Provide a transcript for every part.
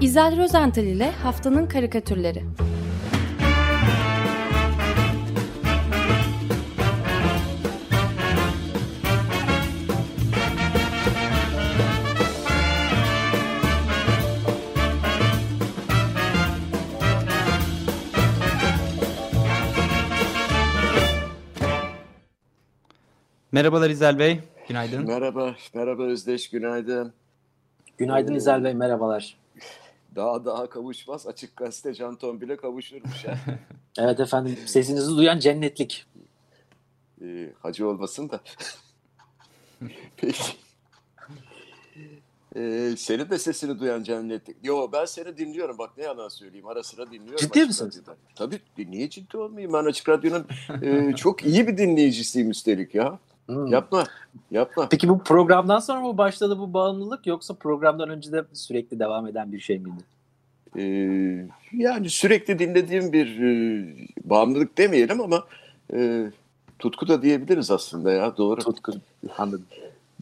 İzel Rozental ile Haftanın Karikatürleri Merhabalar İzel Bey, günaydın. Merhaba, merhaba Özdeş, günaydın. Günaydın İzel Bey, merhabalar. Daha daha kavuşmaz, açık gazete Canton bile kavuşurmuş ya. evet efendim, sesinizi duyan cennetlik. Ee, hacı olmasın da. Peki. Ee, senin de sesini duyan cennetlik. Yo ben seni dinliyorum bak ne yalan söyleyeyim ara sıra dinliyorum. Ciddi misin? Tabii niye ciddi olmayayım ben Açık Radyo'nun e, çok iyi bir dinleyicisiyim üstelik ya. Hmm. Yapma, yapma. Peki bu programdan sonra mı başladı bu bağımlılık yoksa programdan önce de sürekli devam eden bir şey miydi? Ee, yani sürekli dinlediğim bir e, bağımlılık demeyelim ama e, tutku da diyebiliriz aslında ya doğru. Tutku, anladım.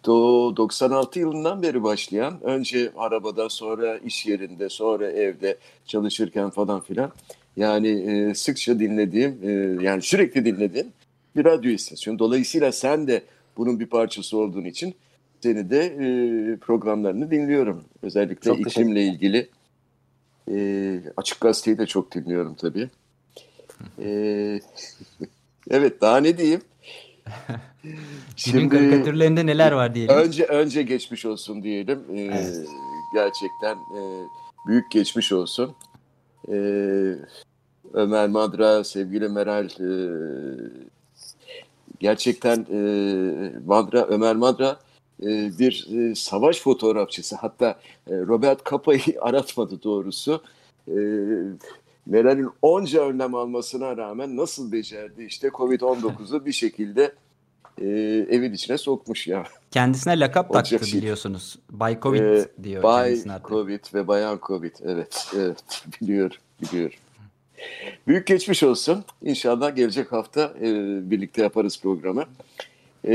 Do 96 yılından beri başlayan önce arabada sonra iş yerinde sonra evde çalışırken falan filan yani e, sıkça dinlediğim e, yani sürekli dinlediğim bir radyo istasyonu. Dolayısıyla sen de bunun bir parçası olduğun için seni de e, programlarını dinliyorum. Özellikle çok iklimle ilgili. E, açık gazeteyi de çok dinliyorum tabii. E, evet daha ne diyeyim? Şimdi karikatürlerinde neler var diyelim. Önce önce geçmiş olsun diyelim. Ee, evet. Gerçekten e, büyük geçmiş olsun. Ee, Ömer Madra, sevgili Meral e, gerçekten e, Madra, Ömer Madra e, bir e, savaş fotoğrafçısı. Hatta e, Robert Kapa'yı aratmadı doğrusu. E, Meral'in onca önlem almasına rağmen nasıl becerdi işte Covid-19'u bir şekilde e, evin içine sokmuş ya. Kendisine lakap Olacak taktı şey. biliyorsunuz. Bay Covid ee, diyor Bay Covid ve Bayan Covid. Evet, evet biliyorum, biliyorum. Büyük geçmiş olsun. İnşallah gelecek hafta e, birlikte yaparız programı. E,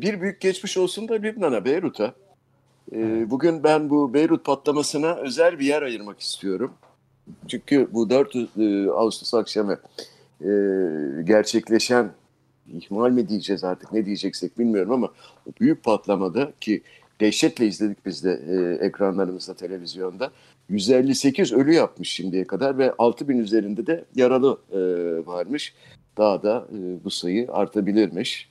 bir büyük geçmiş olsun da Lübnan'a, Beyrut'a. E, bugün ben bu Beyrut patlamasına özel bir yer ayırmak istiyorum. Çünkü bu 4 e, Ağustos akşamı e, gerçekleşen ihmal mi diyeceğiz artık ne diyeceksek bilmiyorum ama o büyük patlamada ki dehşetle izledik biz de e, ekranlarımızda televizyonda 158 ölü yapmış şimdiye kadar ve 6000 üzerinde de yaralı e, varmış. Daha da e, bu sayı artabilirmiş.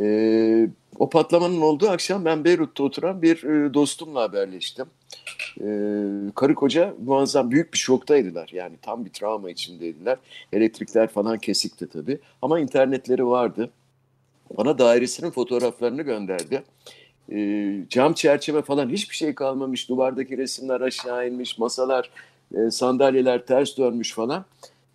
E, o patlamanın olduğu akşam ben Beyrut'ta oturan bir e, dostumla haberleştim. E, karı koca muazzam büyük bir şoktaydılar. Yani tam bir travma içindeydiler. Elektrikler falan kesikti tabii. Ama internetleri vardı. Bana dairesinin fotoğraflarını gönderdi. E, cam çerçeve falan hiçbir şey kalmamış. Duvardaki resimler aşağı inmiş. Masalar, e, sandalyeler ters dönmüş falan.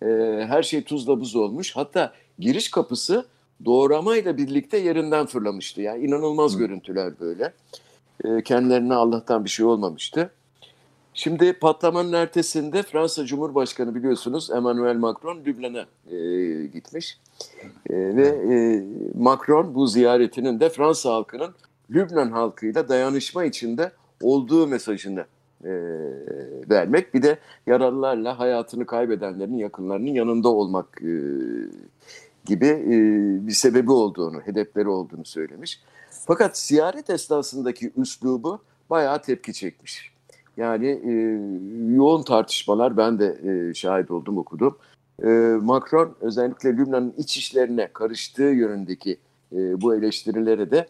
E, her şey tuzla buz olmuş. Hatta giriş kapısı doğramayla birlikte yerinden fırlamıştı. Yani inanılmaz Hı. görüntüler böyle. E, kendilerine Allah'tan bir şey olmamıştı. Şimdi patlamanın ertesinde Fransa Cumhurbaşkanı biliyorsunuz Emmanuel Macron Lübnan'a e, gitmiş. E, ve e, Macron bu ziyaretinin de Fransa halkının Lübnan halkıyla dayanışma içinde olduğu mesajını e, vermek. Bir de yaralılarla hayatını kaybedenlerin yakınlarının yanında olmak e, gibi e, bir sebebi olduğunu, hedefleri olduğunu söylemiş. Fakat ziyaret esnasındaki üslubu bayağı tepki çekmiş. Yani e, yoğun tartışmalar ben de e, şahit oldum, okudum. E, Macron özellikle Lübnan'ın iç işlerine karıştığı yönündeki e, bu eleştirilere de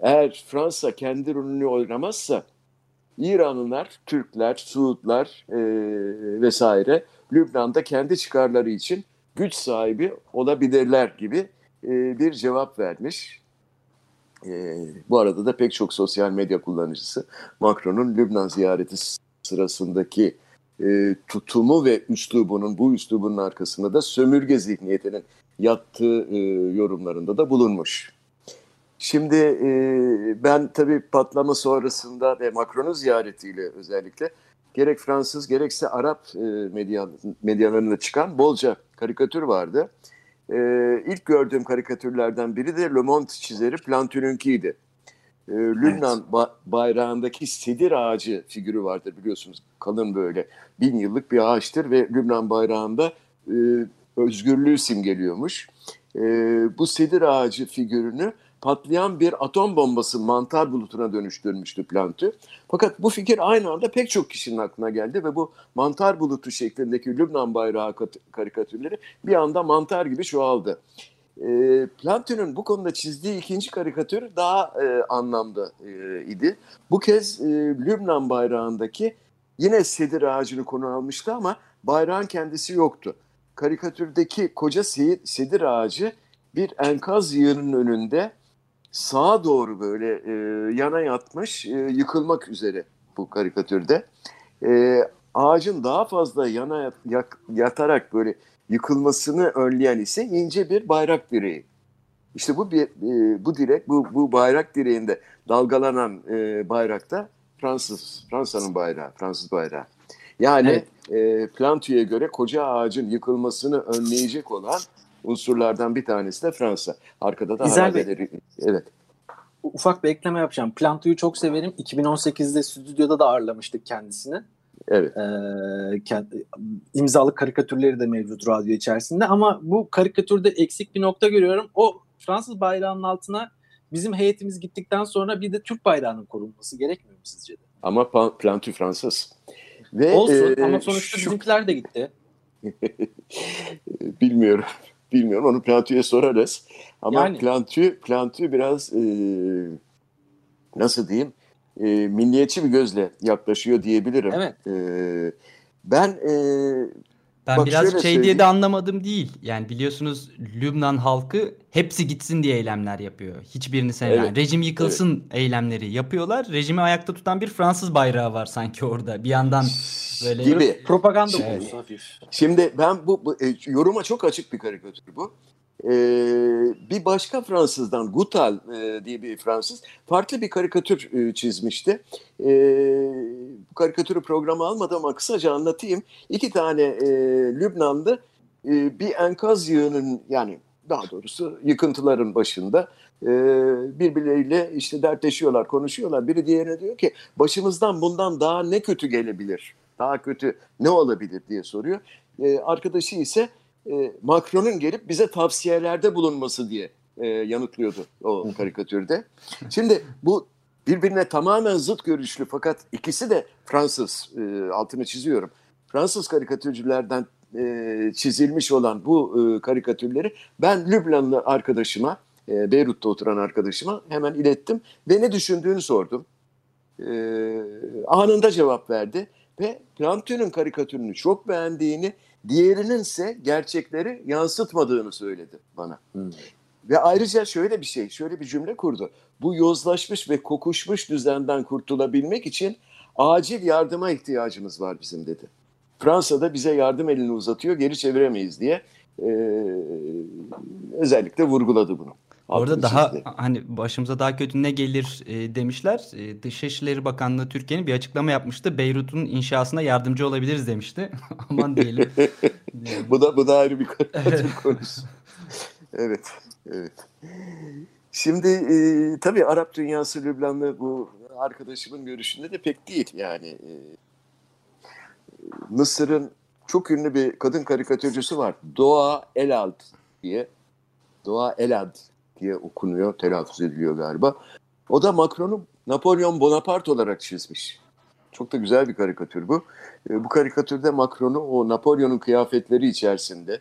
eğer Fransa kendi rolünü oynamazsa İranlılar, Türkler, Suudlar e, vesaire Lübnan'da kendi çıkarları için güç sahibi olabilirler gibi e, bir cevap vermiş. E, bu arada da pek çok sosyal medya kullanıcısı Macron'un Lübnan ziyareti sırasındaki e, tutumu ve üslubunun, bu üslubunun arkasında da sömürge zihniyetinin yattığı e, yorumlarında da bulunmuş. Şimdi e, ben tabii patlama sonrasında ve Macron'un ziyaretiyle özellikle gerek Fransız gerekse Arap e, medya, medyalarında çıkan bolca karikatür vardı. E, ilk gördüğüm karikatürlerden biri de Le Monde çizeri Plantin'ünkiydi. e, Lübnan evet. ba- bayrağındaki sedir ağacı figürü vardır biliyorsunuz. Kalın böyle bin yıllık bir ağaçtır ve Lübnan bayrağında e, özgürlüğü simgeliyormuş. E, bu sedir ağacı figürünü patlayan bir atom bombası mantar bulutuna dönüştürmüştü Plantü. Fakat bu fikir aynı anda pek çok kişinin aklına geldi ve bu mantar bulutu şeklindeki Lübnan bayrağı karikatürleri bir anda mantar gibi çoğaldı. E, Plantü'nün bu konuda çizdiği ikinci karikatür daha e, anlamda e, idi. Bu kez e, Lübnan bayrağındaki yine sedir ağacını konu almıştı ama bayrağın kendisi yoktu. Karikatürdeki koca sedir ağacı bir enkaz yığının önünde sağa doğru böyle e, yana yatmış, e, yıkılmak üzere bu karikatürde. E, ağacın daha fazla yana yat, yatarak böyle yıkılmasını önleyen ise ince bir bayrak direği. İşte bu bir, e, bu direk, bu, bu bayrak direğinde dalgalanan e, bayrakta Fransız, Fransa'nın bayrağı, Fransız bayrağı. Yani evet. e, Plantu'ya göre koca ağacın yıkılmasını önleyecek olan unsurlardan bir tanesi de Fransa. Arkada da harabeleri. Evet. Ufak bir ekleme yapacağım. Plantu'yu çok severim. 2018'de stüdyoda da ağırlamıştık kendisini. Evet. Ee, kendi, imzalı karikatürleri de mevcut radyo içerisinde ama bu karikatürde eksik bir nokta görüyorum. O Fransız bayrağının altına bizim heyetimiz gittikten sonra bir de Türk bayrağının korunması gerekmiyor mu sizce de? Ama Plantu Fransız. Ve, Olsun e, ama sonuçta şu... bizimkiler de gitti. Bilmiyorum. Bilmiyorum onu Plantu'ya sorarız. Ama yani. Plantu, Plantu biraz e, nasıl diyeyim e, milliyetçi bir gözle yaklaşıyor diyebilirim. Evet. E, ben e, ben biraz şey diye de anlamadım değil. Yani biliyorsunuz Lübnan halkı hepsi gitsin diye eylemler yapıyor. Hiçbirini sevmeyen. Evet. Rejim yıkılsın evet. eylemleri yapıyorlar. Rejimi ayakta tutan bir Fransız bayrağı var sanki orada. Bir yandan böyle gibi propaganda evet. Şimdi ben bu, bu e, yoruma çok açık bir karikatür bu. Ee, bir başka Fransızdan Gutal e, diye bir Fransız farklı bir karikatür e, çizmişti. E, bu karikatürü programa almadım ama kısaca anlatayım. İki tane e, Lübnanlı e, bir enkaz yığının yani daha doğrusu yıkıntıların başında e, birbirleriyle işte dertleşiyorlar, konuşuyorlar. Biri diğerine diyor ki başımızdan bundan daha ne kötü gelebilir? Daha kötü ne olabilir diye soruyor. E, arkadaşı ise e, Macron'un gelip bize tavsiyelerde bulunması diye e, yanıtlıyordu o karikatürde. Şimdi bu birbirine tamamen zıt görüşlü fakat ikisi de Fransız e, altını çiziyorum. Fransız karikatürcülerden e, çizilmiş olan bu e, karikatürleri ben Lübnanlı arkadaşıma, e, Beyrut'ta oturan arkadaşıma hemen ilettim ve ne düşündüğünü sordum. E, anında cevap verdi ve Plantin'in karikatürünü çok beğendiğini Diğerinin ise gerçekleri yansıtmadığını söyledi bana. Hmm. Ve ayrıca şöyle bir şey, şöyle bir cümle kurdu. Bu yozlaşmış ve kokuşmuş düzenden kurtulabilmek için acil yardıma ihtiyacımız var bizim dedi. Fransa'da bize yardım elini uzatıyor, geri çeviremeyiz diye e, özellikle vurguladı bunu. Orada daha hani başımıza daha kötü ne gelir e, demişler. E, Dışişleri Bakanlığı Türkiye'nin bir açıklama yapmıştı. Beyrut'un inşasına yardımcı olabiliriz demişti. Aman diyelim. bu da bu da ayrı bir konusu. evet. Evet. Şimdi e, tabii Arap dünyası Lübnanlı bu arkadaşımın görüşünde de pek değil yani. E, Mısır'ın çok ünlü bir kadın karikatürcüsü var. Doğa Elad diye. Doğa Elad diye okunuyor, telaffuz ediliyor galiba. O da Macron'u Napolyon Bonaparte olarak çizmiş. Çok da güzel bir karikatür bu. E, bu karikatürde Macron'u o Napolyon'un kıyafetleri içerisinde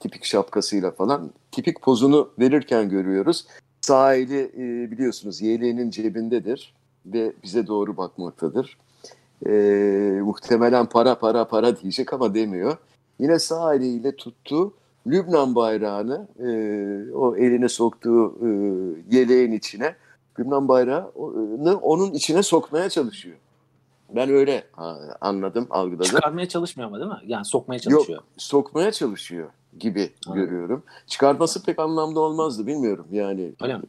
tipik şapkasıyla falan tipik pozunu verirken görüyoruz. Sağ eli e, biliyorsunuz yeleğinin cebindedir ve bize doğru bakmaktadır. E, muhtemelen para para para diyecek ama demiyor. Yine sağ eliyle tuttuğu Lübnan bayrağını e, o eline soktuğu e, yeleğin içine Lübnan bayrağını onun içine sokmaya çalışıyor. Ben öyle anladım, algıladım. Çıkarmaya çalışmıyor ama değil mi? Yani sokmaya çalışıyor. Yok, sokmaya çalışıyor gibi Anladım. görüyorum. Çıkartması pek anlamda olmazdı bilmiyorum yani. Öyle mi?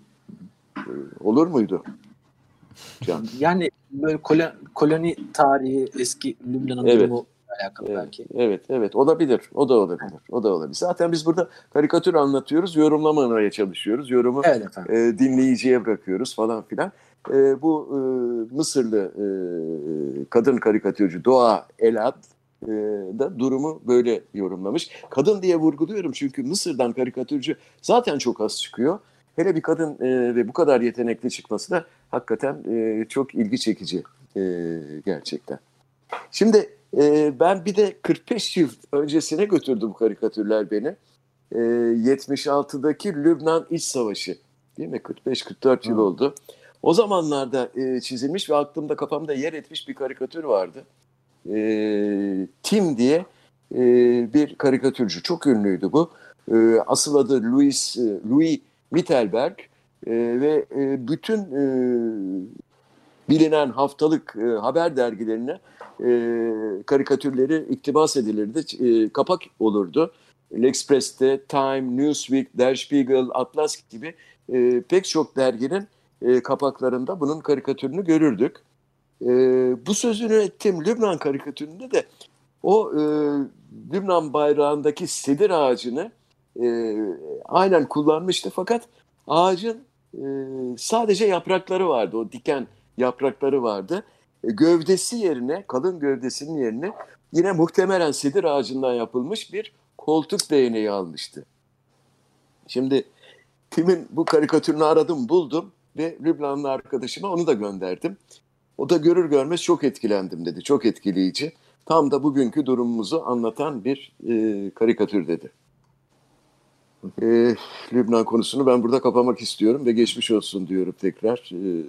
E, olur muydu? Can. Yani böyle koloni tarihi eski Lübnan'ın evet. durumu alakalı evet, belki. Evet, evet olabilir. O da olabilir. O da olabilir. Zaten biz burada karikatür anlatıyoruz, yorumlamamaya çalışıyoruz. Yorumu evet, e, dinleyiciye bırakıyoruz falan filan. e, bu e, Mısırlı e, kadın karikatürcü Doğa Elad e, da durumu böyle yorumlamış. Kadın diye vurguluyorum çünkü Mısır'dan karikatürcü zaten çok az çıkıyor. Hele bir kadın e, ve bu kadar yetenekli çıkması da hakikaten e, çok ilgi çekici e, gerçekten. Şimdi e, ben bir de 45 yıl öncesine götürdü bu karikatürler beni. E, 76'daki Lübnan İç Savaşı değil mi? 45-44 yıl oldu. O zamanlarda e, çizilmiş ve aklımda kafamda yer etmiş bir karikatür vardı. E, Tim diye e, bir karikatürcü. Çok ünlüydü bu. E, asıl adı Louis, e, Louis Mittelberg e, ve e, bütün e, bilinen haftalık e, haber dergilerine e, karikatürleri iktibas edilirdi. E, kapak olurdu. L'Express'te, Time, Newsweek, Der Spiegel, Atlas gibi e, pek çok derginin e, kapaklarında bunun karikatürünü görürdük. E, bu sözünü ettiğim Lübnan karikatüründe de o e, Lübnan bayrağındaki sedir ağacını e, aynen kullanmıştı fakat ağacın e, sadece yaprakları vardı. O diken yaprakları vardı. E, gövdesi yerine, kalın gövdesinin yerine yine muhtemelen sedir ağacından yapılmış bir koltuk değneği almıştı. Şimdi Tim'in bu karikatürünü aradım, buldum ve Lübnanlı arkadaşıma onu da gönderdim. O da görür görmez çok etkilendim dedi. Çok etkileyici. Tam da bugünkü durumumuzu anlatan bir e, karikatür dedi. E, Lübnan konusunu ben burada kapamak istiyorum ve geçmiş olsun diyorum tekrar e,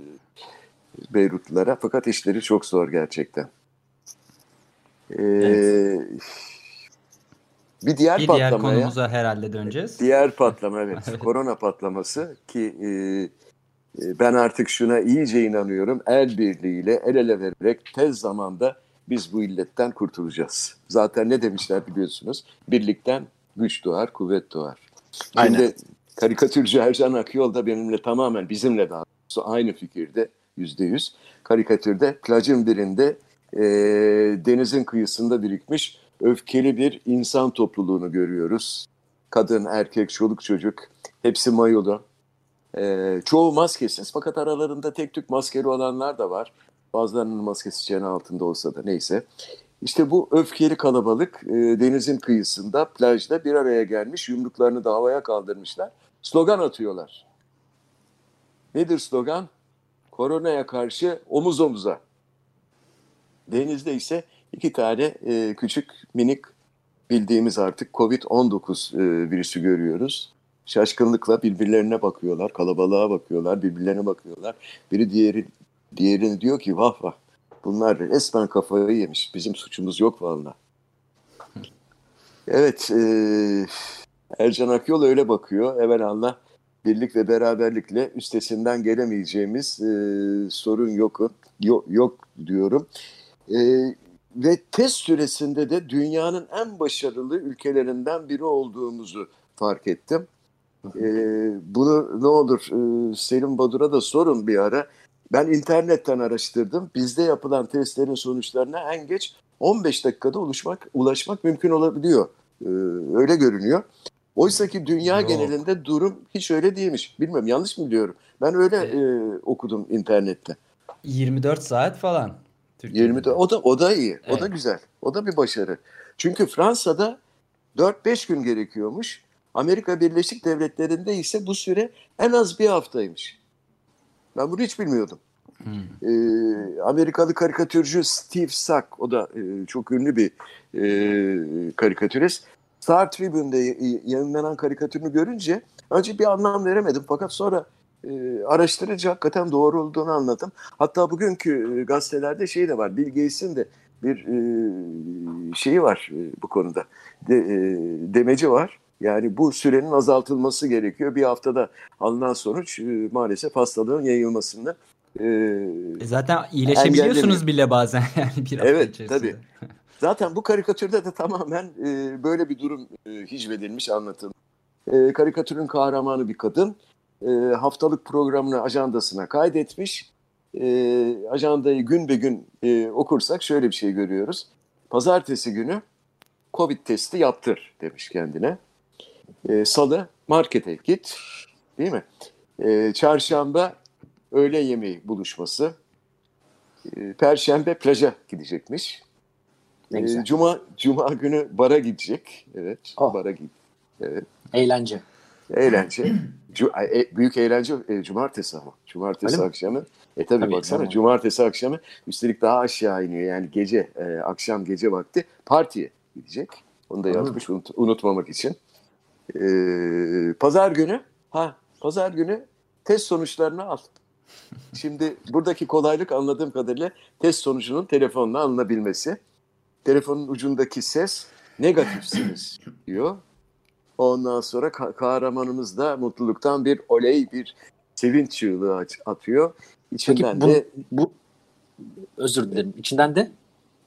Beyrutlulara. Fakat işleri çok zor gerçekten. E, evet. Bir diğer bir patlamaya. diğer konumuza herhalde döneceğiz. Diğer patlama evet. Korona patlaması ki e, e, ben artık şuna iyice inanıyorum. El birliğiyle el ele vererek tez zamanda biz bu illetten kurtulacağız. Zaten ne demişler biliyorsunuz. Birlikten güç doğar, kuvvet doğar. Şimdi Aynen. karikatürcü Ercan Akyol da benimle tamamen bizimle daha aynı fikirde yüzde yüz. Karikatürde plajın birinde e, denizin kıyısında birikmiş öfkeli bir insan topluluğunu görüyoruz. Kadın, erkek, çoluk çocuk hepsi mayolu. Ee, çoğu maskesiz fakat aralarında tek tük maskeli olanlar da var. Bazılarının maskesi çene altında olsa da neyse. İşte bu öfkeli kalabalık e, denizin kıyısında, plajda bir araya gelmiş, yumruklarını da havaya kaldırmışlar. Slogan atıyorlar. Nedir slogan? Koronaya karşı omuz omuza. Denizde ise iki tane e, küçük minik bildiğimiz artık Covid-19 e, virüsü görüyoruz. Şaşkınlıkla birbirlerine bakıyorlar, kalabalığa bakıyorlar, birbirlerine bakıyorlar. Biri diğeri diğerini diyor ki vah vah bunlar resmen kafayı yemiş. Bizim suçumuz yok valla. Evet, e, Ercan Akyol öyle bakıyor. Allah birlik ve beraberlikle üstesinden gelemeyeceğimiz e, sorun yok, yok, yok diyorum. E, ve test süresinde de dünyanın en başarılı ülkelerinden biri olduğumuzu fark ettim. Ee, bunu ne olur e, Selim Badur'a da sorun bir ara. Ben internetten araştırdım. Bizde yapılan testlerin sonuçlarına en geç 15 dakikada ulaşmak, ulaşmak mümkün olabiliyor. Ee, öyle görünüyor. Oysa ki dünya Yok. genelinde durum hiç öyle değilmiş. Bilmiyorum yanlış mı biliyorum? Ben öyle e, okudum internette. 24 saat falan. Türkiye'de. 20 o da o da iyi. Evet. O da güzel. O da bir başarı. Çünkü Fransa'da 4-5 gün gerekiyormuş. Amerika Birleşik Devletleri'nde ise bu süre en az bir haftaymış. Ben bunu hiç bilmiyordum. Hmm. Ee, Amerikalı karikatürcü Steve Sack, o da e, çok ünlü bir e, karikatürist. Star Tribune'de yayınlanan karikatürünü görünce önce bir anlam veremedim. Fakat sonra e, araştırınca hakikaten doğru olduğunu anladım. Hatta bugünkü e, gazetelerde şey de var. Bill Gates'in de bir e, şeyi var e, bu konuda. De, e, demeci var. Yani bu sürenin azaltılması gerekiyor. Bir haftada alınan sonuç e, maalesef hastalığın yayılmasında e, e zaten iyileşebiliyorsunuz bile bazen yani bir hafta evet, içerisinde. Tabii. Zaten bu karikatürde de tamamen e, böyle bir durum e, hicvedilmiş anlatılmış. E, karikatürün kahramanı bir kadın e, haftalık programını ajandasına kaydetmiş. E, ajandayı gün be gün e, okursak şöyle bir şey görüyoruz. Pazartesi günü Covid testi yaptır demiş kendine. E, Salı markete git değil mi? E, çarşamba öğle yemeği buluşması. E, Perşembe plaja gidecekmiş. E, Cuma Cuma günü bara gidecek. Evet, oh. bara git. Evet. Eğlence. Eğlence. E, büyük eğlence e, cumartesi ama. Cumartesi Öyle akşamı. Mi? E tabii, tabii baksana tamam. cumartesi akşamı üstelik daha aşağı iniyor. Yani gece, e, akşam gece vakti partiye gidecek. Onu da yazmış unut, unutmamak için. E, pazar günü, ha pazar günü test sonuçlarını al. Şimdi buradaki kolaylık anladığım kadarıyla test sonucunun telefonla alınabilmesi. Telefonun ucundaki ses negatifsiniz diyor. Ondan sonra kahramanımız da mutluluktan bir oley, bir sevinç çığlığı atıyor. İçinden Peki, de bu özür dilerim. İçinden de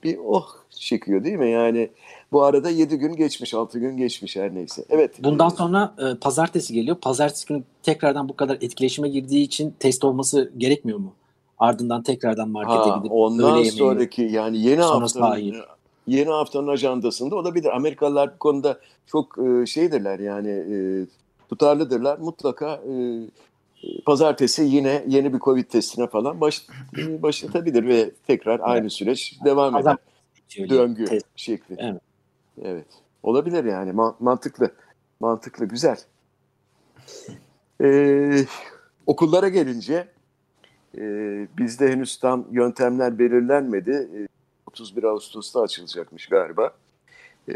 bir oh çekiyor değil mi? Yani bu arada 7 gün geçmiş, 6 gün geçmiş her neyse. Evet. Bundan sonra e, pazartesi geliyor. Pazartesi günü tekrardan bu kadar etkileşime girdiği için test olması gerekmiyor mu? Ardından tekrardan markete ha, gidip ondan sonraki yani yeni haftanın yeni haftanın ajandasında olabilir. Amerikalılar bu konuda çok e, şeydirler yani e, tutarlıdırlar. Mutlaka e, pazartesi yine yeni bir Covid testine falan baş, e, başlatabilir ve tekrar aynı süreç devam eder. Döngü test. şekli. Evet. evet. Olabilir yani Ma- mantıklı. Mantıklı, güzel. Ee, okullara gelince e, bizde henüz tam yöntemler belirlenmedi. 31 Ağustos'ta açılacakmış galiba. E,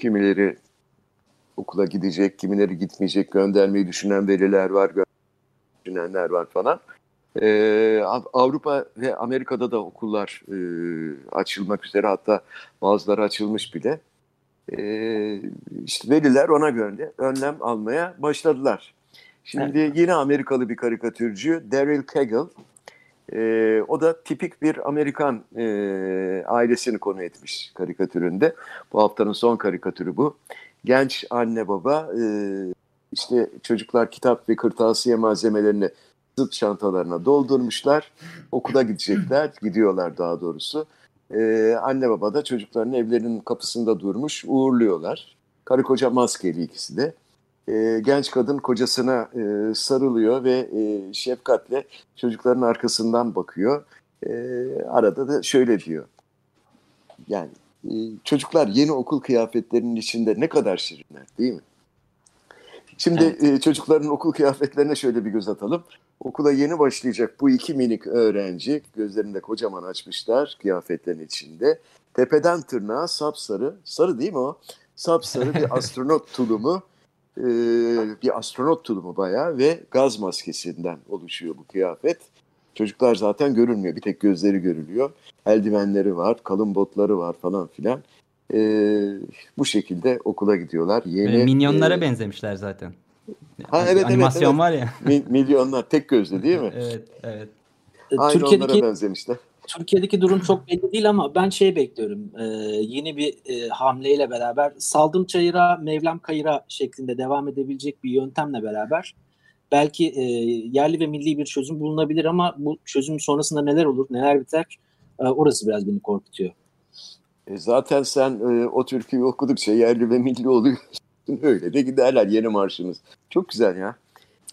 kimileri okula gidecek, kimileri gitmeyecek, göndermeyi düşünen veliler var, düşünenler var falan. Ee, Avrupa ve Amerika'da da okullar e, açılmak üzere hatta bazıları açılmış bile. Ee, işte veliler ona göre önlem almaya başladılar. Şimdi evet. yine Amerikalı bir karikatürcü Daryl Kegel e, o da tipik bir Amerikan e, ailesini konu etmiş karikatüründe. Bu haftanın son karikatürü bu. Genç anne baba e, işte çocuklar kitap ve kırtasiye malzemelerini zıt çantalarına doldurmuşlar. Okula gidecekler, gidiyorlar daha doğrusu. Ee, anne baba da çocukların evlerinin kapısında durmuş, uğurluyorlar. Karı koca maskeli ikisi de e, genç kadın kocasına e, sarılıyor ve e, şefkatle çocukların arkasından bakıyor. E, arada da şöyle diyor. Yani e, çocuklar yeni okul kıyafetlerinin içinde ne kadar şirinler değil mi? Şimdi evet. e, çocukların okul kıyafetlerine şöyle bir göz atalım. Okula yeni başlayacak bu iki minik öğrenci gözlerinde kocaman açmışlar kıyafetlerin içinde. Tepeden tırnağa sapsarı, sarı değil mi o? Sapsarı bir astronot tulumu e, bir astronot tulumu bayağı ve gaz maskesinden oluşuyor bu kıyafet. Çocuklar zaten görünmüyor. Bir tek gözleri görülüyor. Eldivenleri var, kalın botları var falan filan. E, bu şekilde okula gidiyorlar. Yeni Minyonlara e, benzemişler zaten. Ha evet Animasyon evet, evet. var ya. Mi, milyonlar tek gözlü değil mi? evet, evet. Aynı Türkiye'deki, onlara benzemişler. Türkiye'deki durum çok belli değil ama ben şey bekliyorum. E, yeni bir e, hamleyle beraber saldım çayıra, mevlam kayıra şeklinde devam edebilecek bir yöntemle beraber belki e, yerli ve milli bir çözüm bulunabilir ama bu çözüm sonrasında neler olur, neler biter e, orası biraz beni korkutuyor. E zaten sen e, o türküyü okudukça yerli ve milli oluyorsun. Öyle de giderler yeni marşımız. Çok güzel ya.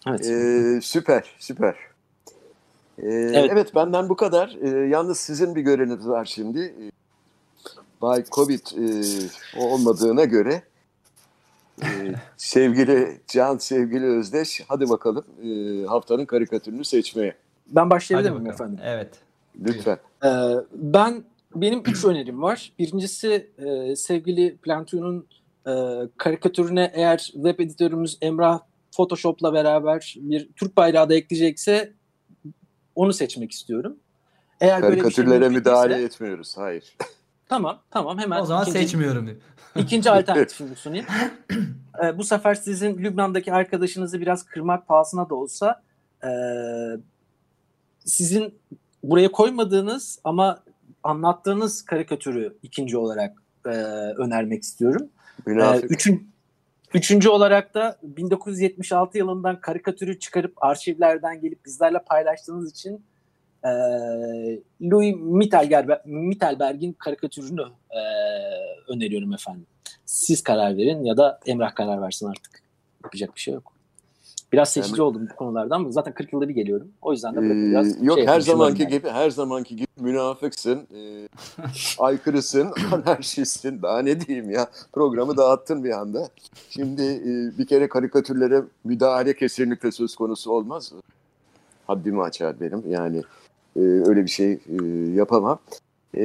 Evet. E, süper, süper. Ee, evet. evet benden bu kadar. Ee, yalnız sizin bir göreviniz var şimdi. Ee, Bay Covid e, olmadığına göre e, sevgili Can, sevgili Özdeş hadi bakalım e, haftanın karikatürünü seçmeye. Ben başlayabilir miyim efendim? Evet. Lütfen. Ee, ben benim üç önerim var. Birincisi e, sevgili Plantu'nun e, karikatürüne eğer web editörümüz Emrah Photoshop'la beraber bir Türk bayrağı da ekleyecekse onu seçmek istiyorum. Eğer Karikatürlere böyle bir şey müdahale etmiyoruz. Hayır. Tamam tamam hemen. O zaman ikinci, seçmiyorum. İkinci alternatifimi sunayım. ee, bu sefer sizin Lübnan'daki arkadaşınızı biraz kırmak pahasına da olsa e, sizin buraya koymadığınız ama anlattığınız karikatürü ikinci olarak e, önermek istiyorum. Münafık. Ee, üçün, Üçüncü olarak da 1976 yılından karikatürü çıkarıp arşivlerden gelip bizlerle paylaştığınız için e, Louis Mittelberg, Mittelberg'in karikatürünü e, öneriyorum efendim. Siz karar verin ya da Emrah karar versin artık. Yapacak bir şey yok. Biraz seçici yani, oldum bu konulardan zaten 40 yılda bir geliyorum. O yüzden de ee, biraz Yok şey her zamanki yani. gibi her zamanki gibi münafıksın, e, aykırısın, anarşistsin. Daha ne diyeyim ya? Programı dağıttın bir anda. Şimdi e, bir kere karikatürlere müdahale kesinlikle söz konusu olmaz. Haddimi açar benim. Yani e, öyle bir şey e, yapamam. E,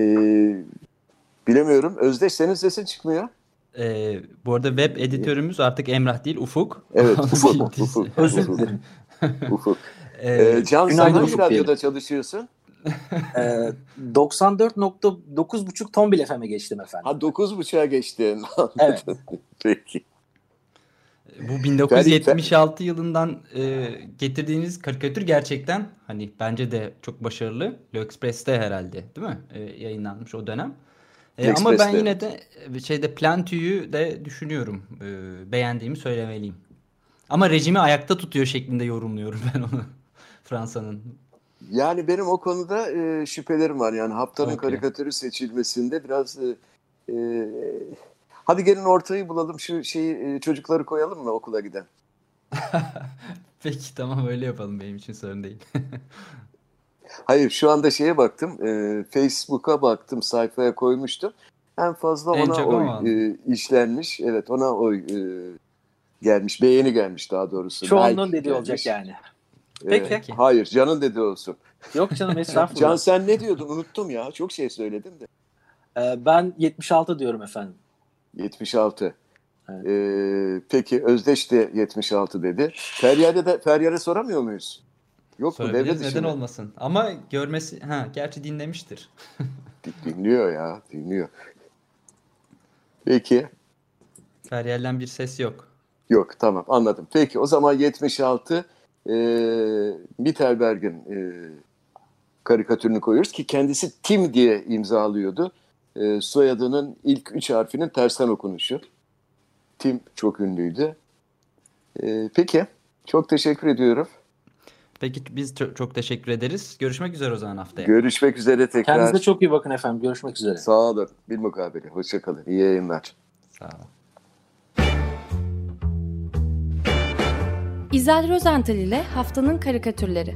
bilemiyorum. Özdeş senin sesin çıkmıyor. Ee, bu arada web editörümüz artık Emrah değil Ufuk. Evet Ufuk. Ufuk. Özür dilerim. Ufuk. Ee, Can sen hangi radyoda çalışıyorsun? ee, 94.9.5 Tombil FM'e geçtim efendim. Ha 9.5'a geçtin. evet. Peki. Bu 1976 yılından e, getirdiğiniz karikatür gerçekten hani bence de çok başarılı. Le Express'te herhalde değil mi? E, yayınlanmış o dönem. E, ama ben yine de e, şeyde Plantü'yü de düşünüyorum. E, beğendiğimi söylemeliyim. Ama rejimi ayakta tutuyor şeklinde yorumluyorum ben onu. Fransa'nın. Yani benim o konuda e, şüphelerim var. Yani haftanın okay. karikatürü seçilmesinde biraz e, e, hadi gelin ortayı bulalım şu şeyi e, çocukları koyalım mı okula giden? Peki tamam öyle yapalım benim için sorun değil. Hayır şu anda şeye baktım. E, Facebook'a baktım sayfaya koymuştum. En fazla ona en oy e, işlenmiş. Evet ona oy e, gelmiş. Beğeni gelmiş daha doğrusu. Çoğunluğun dediği olacak yani. Peki. Ee, hayır Can'ın dediği olsun. Yok canım estağfurullah. Can sen ne diyordun unuttum ya. Çok şey söyledin de. Ee, ben 76 diyorum efendim. 76. Evet. Ee, peki Özdeş de 76 dedi. Feryal'e de Feryal'e soramıyor muyuz? Yok mu devre Neden olmasın? Ama görmesi ha gerçi dinlemiştir. dinliyor ya, dinliyor. Peki. Feryal'den bir ses yok. Yok tamam anladım. Peki o zaman 76 e, Mittelberg'in e, karikatürünü koyuyoruz ki kendisi Tim diye imzalıyordu. E, soyadının ilk üç harfinin tersten okunuşu. Tim çok ünlüydü. E, peki çok teşekkür ediyorum. Peki biz çok, çok teşekkür ederiz. Görüşmek üzere o zaman haftaya. Görüşmek üzere tekrar. Kendinize çok iyi bakın efendim. Görüşmek üzere. Sağ olun. Bir mukabele. Hoşçakalın. İyi yayınlar. Sağ olun. İzel Rozental ile Haftanın Karikatürleri.